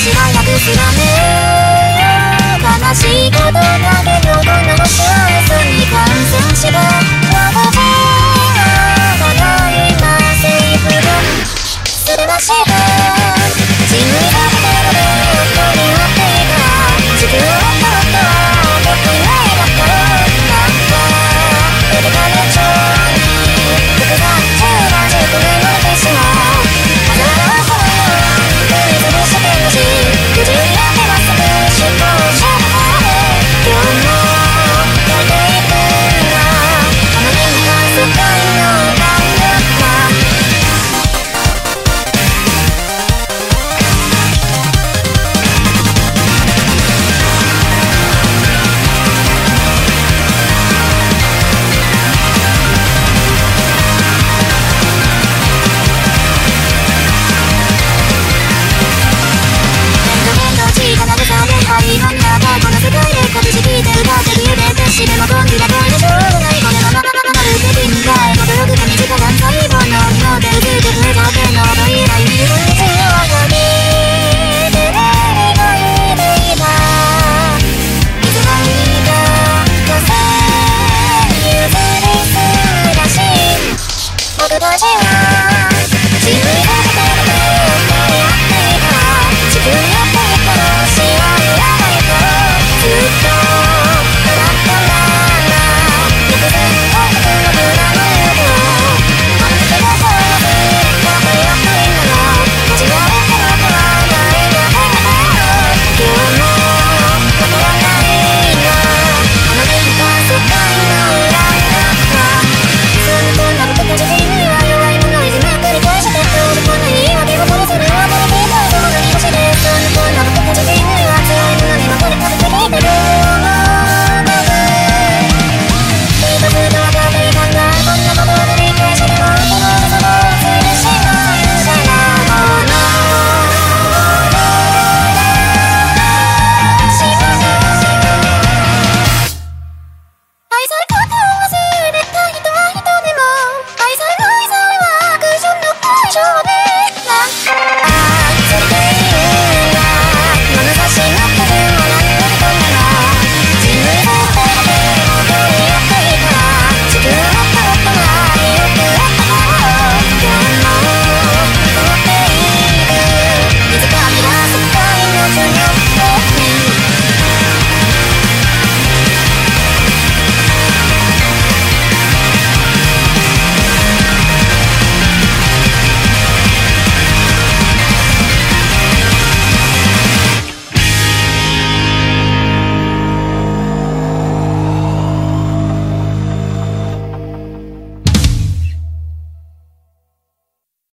私ばらくらね。悲しいことだけどこのチャンスに感染して